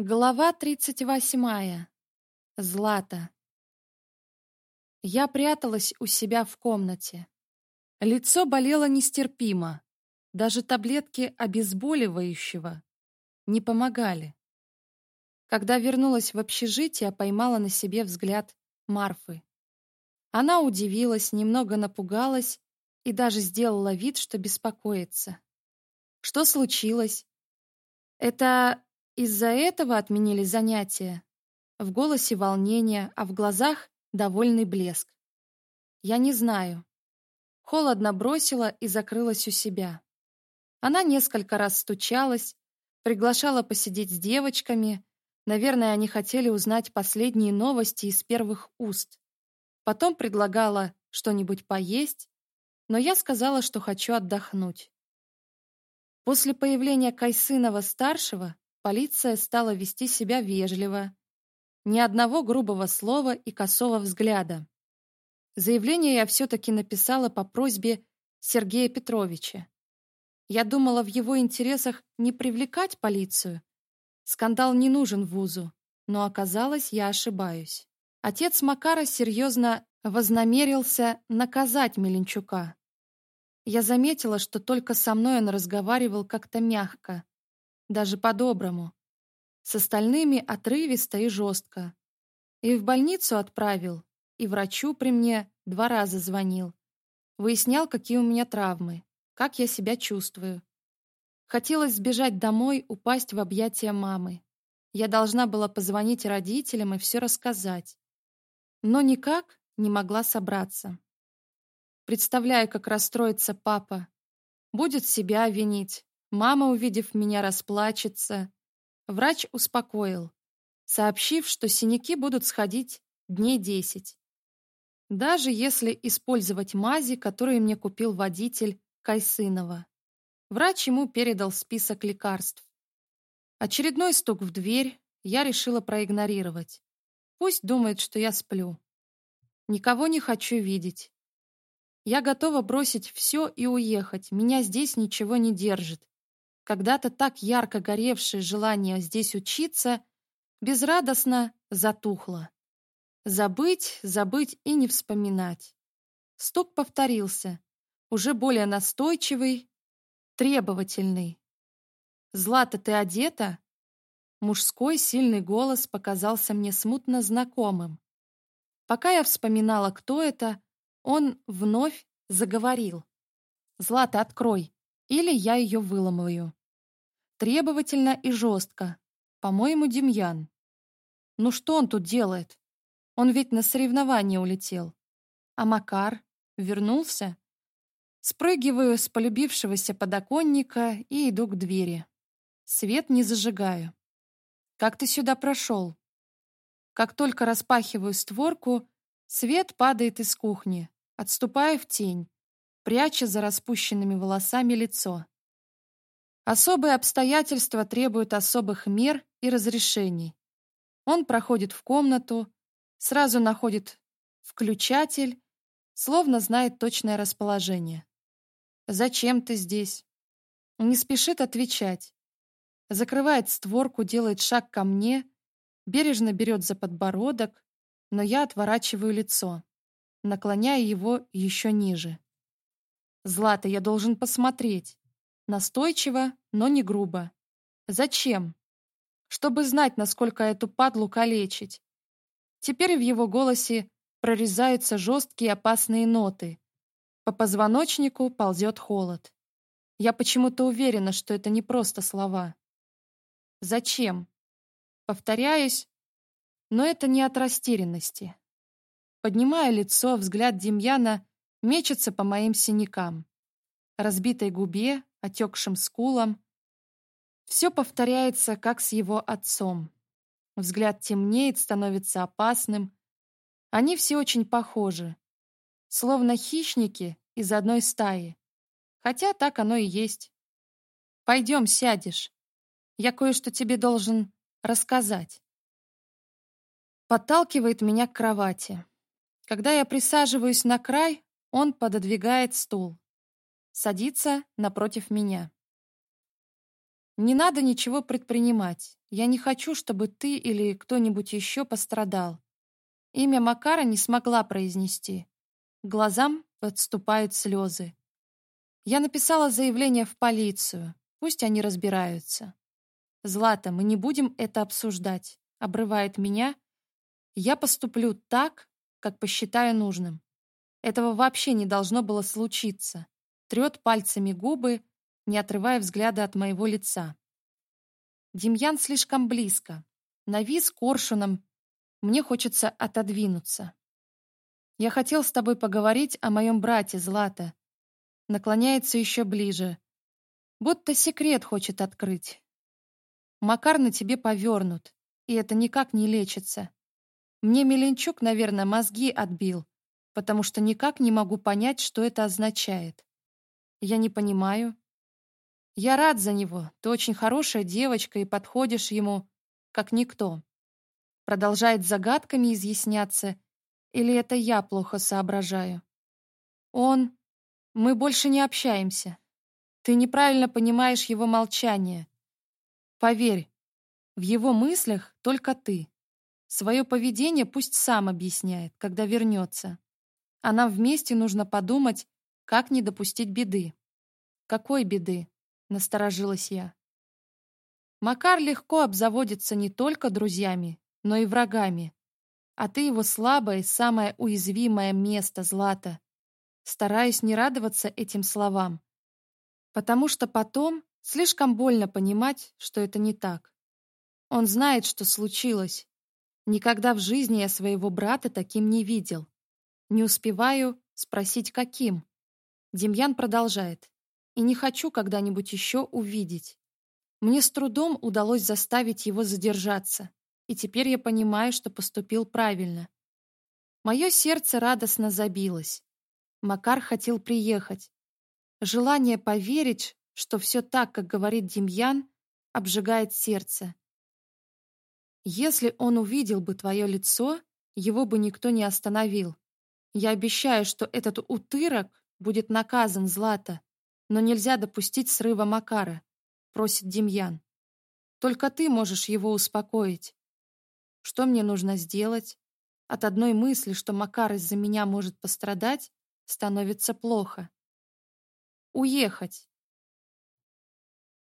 Глава 38. Злата. Я пряталась у себя в комнате. Лицо болело нестерпимо. Даже таблетки обезболивающего не помогали. Когда вернулась в общежитие, поймала на себе взгляд Марфы. Она удивилась, немного напугалась и даже сделала вид, что беспокоится. Что случилось? Это из-за этого отменили занятия. В голосе волнение, а в глазах довольный блеск. Я не знаю. Холодно бросила и закрылась у себя. Она несколько раз стучалась, приглашала посидеть с девочками. Наверное, они хотели узнать последние новости из первых уст. Потом предлагала что-нибудь поесть, но я сказала, что хочу отдохнуть. После появления Кайсынова-старшего полиция стала вести себя вежливо, ни одного грубого слова и косого взгляда. Заявление я все-таки написала по просьбе Сергея Петровича. Я думала, в его интересах не привлекать полицию. Скандал не нужен вузу, но оказалось, я ошибаюсь. Отец Макара серьезно вознамерился наказать Меленчука. Я заметила, что только со мной он разговаривал как-то мягко, даже по-доброму, с остальными отрывисто и жестко. И в больницу отправил, и врачу при мне два раза звонил. Выяснял, какие у меня травмы, как я себя чувствую. Хотелось сбежать домой, упасть в объятия мамы. Я должна была позвонить родителям и все рассказать. Но никак не могла собраться. Представляю, как расстроится папа. Будет себя винить, Мама, увидев меня, расплачется. Врач успокоил, сообщив, что синяки будут сходить дней десять. Даже если использовать мази, которые мне купил водитель Кайсынова. Врач ему передал список лекарств. Очередной стук в дверь я решила проигнорировать. Пусть думает, что я сплю. Никого не хочу видеть. Я готова бросить все и уехать. Меня здесь ничего не держит когда-то так ярко горевшее желание здесь учиться, безрадостно затухло. Забыть, забыть и не вспоминать. Стук повторился, уже более настойчивый, требовательный. «Злата, ты одета?» Мужской сильный голос показался мне смутно знакомым. Пока я вспоминала, кто это, он вновь заговорил. «Злата, открой, или я ее выломаю» требовательно и жестко. По-моему, Демьян. Ну что он тут делает? Он ведь на соревнования улетел. А Макар вернулся? Спрыгиваю с полюбившегося подоконника и иду к двери. Свет не зажигаю. Как ты сюда прошел? Как только распахиваю створку, свет падает из кухни, отступая в тень, пряча за распущенными волосами лицо. Особые обстоятельства требуют особых мер и разрешений. Он проходит в комнату, сразу находит включатель, словно знает точное расположение. «Зачем ты здесь?» Не спешит отвечать. Закрывает створку, делает шаг ко мне, бережно берет за подбородок, но я отворачиваю лицо, наклоняя его еще ниже. «Злата, я должен посмотреть. Настойчиво, но не грубо. Зачем? Чтобы знать, насколько эту падлу калечить. Теперь в его голосе прорезаются жесткие опасные ноты. По позвоночнику ползет холод. Я почему-то уверена, что это не просто слова. Зачем? Повторяюсь, но это не от растерянности. Поднимая лицо, взгляд Демьяна мечется по моим синякам, разбитой губе, отекшим скулам. Все повторяется, как с его отцом. Взгляд темнеет, становится опасным. Они все очень похожи. Словно хищники из одной стаи. Хотя так оно и есть. Пойдем, сядешь. Я кое-что тебе должен рассказать. Подталкивает меня к кровати. Когда я присаживаюсь на край, он пододвигает стул садиться напротив меня. «Не надо ничего предпринимать. Я не хочу, чтобы ты или кто-нибудь еще пострадал». Имя Макара не смогла произнести. Глазам подступают слезы. Я написала заявление в полицию. Пусть они разбираются. «Злата, мы не будем это обсуждать», — обрывает меня. «Я поступлю так, как посчитаю нужным. Этого вообще не должно было случиться трёт пальцами губы, не отрывая взгляда от моего лица. Демьян слишком близко. Навис коршуном. Мне хочется отодвинуться. Я хотел с тобой поговорить о моем брате Злата. Наклоняется еще ближе. Будто секрет хочет открыть. Макар на тебе повернут, и это никак не лечится. Мне Меленчук, наверное, мозги отбил, потому что никак не могу понять, что это означает. Я не понимаю. Я рад за него. Ты очень хорошая девочка и подходишь ему, как никто. Продолжает загадками изъясняться. Или это я плохо соображаю? Он... Мы больше не общаемся. Ты неправильно понимаешь его молчание. Поверь, в его мыслях только ты. Свое поведение пусть сам объясняет, когда вернется. А нам вместе нужно подумать, как не допустить беды? Какой беды? Насторожилась я. Макар легко обзаводится не только друзьями, но и врагами. А ты его слабое, самое уязвимое место, Злата. Стараюсь не радоваться этим словам. Потому что потом слишком больно понимать, что это не так. Он знает, что случилось. Никогда в жизни я своего брата таким не видел. Не успеваю спросить, каким. Демьян продолжает. «И не хочу когда-нибудь еще увидеть. Мне с трудом удалось заставить его задержаться, и теперь я понимаю, что поступил правильно. Мое сердце радостно забилось. Макар хотел приехать. Желание поверить, что все так, как говорит Демьян, обжигает сердце. Если он увидел бы твое лицо, его бы никто не остановил. Я обещаю, что этот утырок будет наказан Злата, но нельзя допустить срыва Макара», — просит Демьян. «Только ты можешь его успокоить. Что мне нужно сделать? От одной мысли, что Макар из-за меня может пострадать, становится плохо. Уехать.